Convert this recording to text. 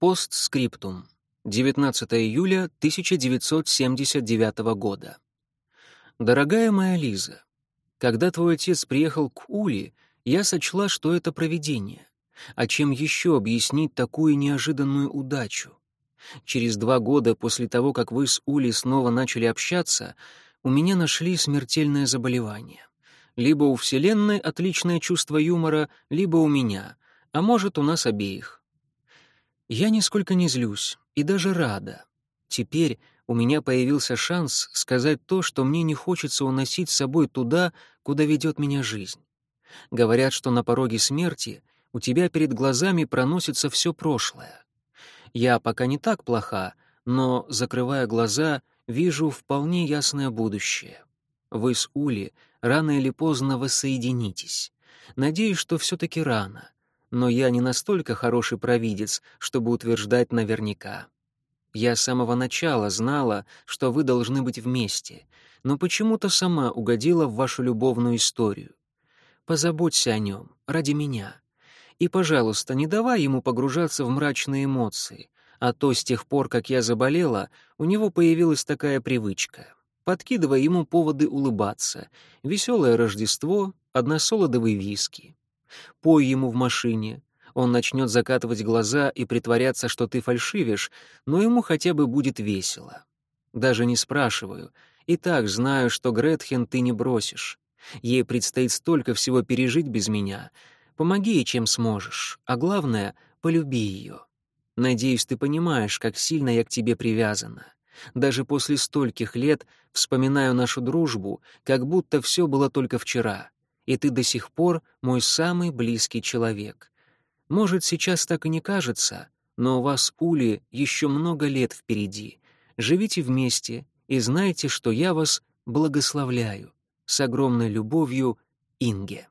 Постскриптум. 19 июля 1979 года. Дорогая моя Лиза, когда твой отец приехал к Ули, я сочла, что это провидение. А чем еще объяснить такую неожиданную удачу? Через два года после того, как вы с Ули снова начали общаться, у меня нашли смертельное заболевание. Либо у Вселенной отличное чувство юмора, либо у меня, а может, у нас обеих. Я нисколько не злюсь и даже рада. Теперь у меня появился шанс сказать то, что мне не хочется уносить с собой туда, куда ведет меня жизнь. Говорят, что на пороге смерти у тебя перед глазами проносится все прошлое. Я пока не так плоха, но, закрывая глаза, вижу вполне ясное будущее. Вы с Ули рано или поздно воссоединитесь. Надеюсь, что все-таки рано. Но я не настолько хороший провидец, чтобы утверждать наверняка. Я с самого начала знала, что вы должны быть вместе, но почему-то сама угодила в вашу любовную историю. Позаботься о нем, ради меня. И, пожалуйста, не давай ему погружаться в мрачные эмоции, а то с тех пор, как я заболела, у него появилась такая привычка. Подкидывай ему поводы улыбаться. Веселое Рождество, односолодовый виски. Пой ему в машине, он начнет закатывать глаза и притворяться, что ты фальшивишь, но ему хотя бы будет весело. Даже не спрашиваю. И так знаю, что Гретхен ты не бросишь. Ей предстоит столько всего пережить без меня. Помоги ей, чем сможешь. А главное, полюби ее. Надеюсь, ты понимаешь, как сильно я к тебе привязана. Даже после стольких лет вспоминаю нашу дружбу, как будто все было только вчера. И ты до сих пор мой самый близкий человек. Может, сейчас так и не кажется, но у вас, Ули, еще много лет впереди. Живите вместе и знайте, что я вас благословляю. С огромной любовью, Инге.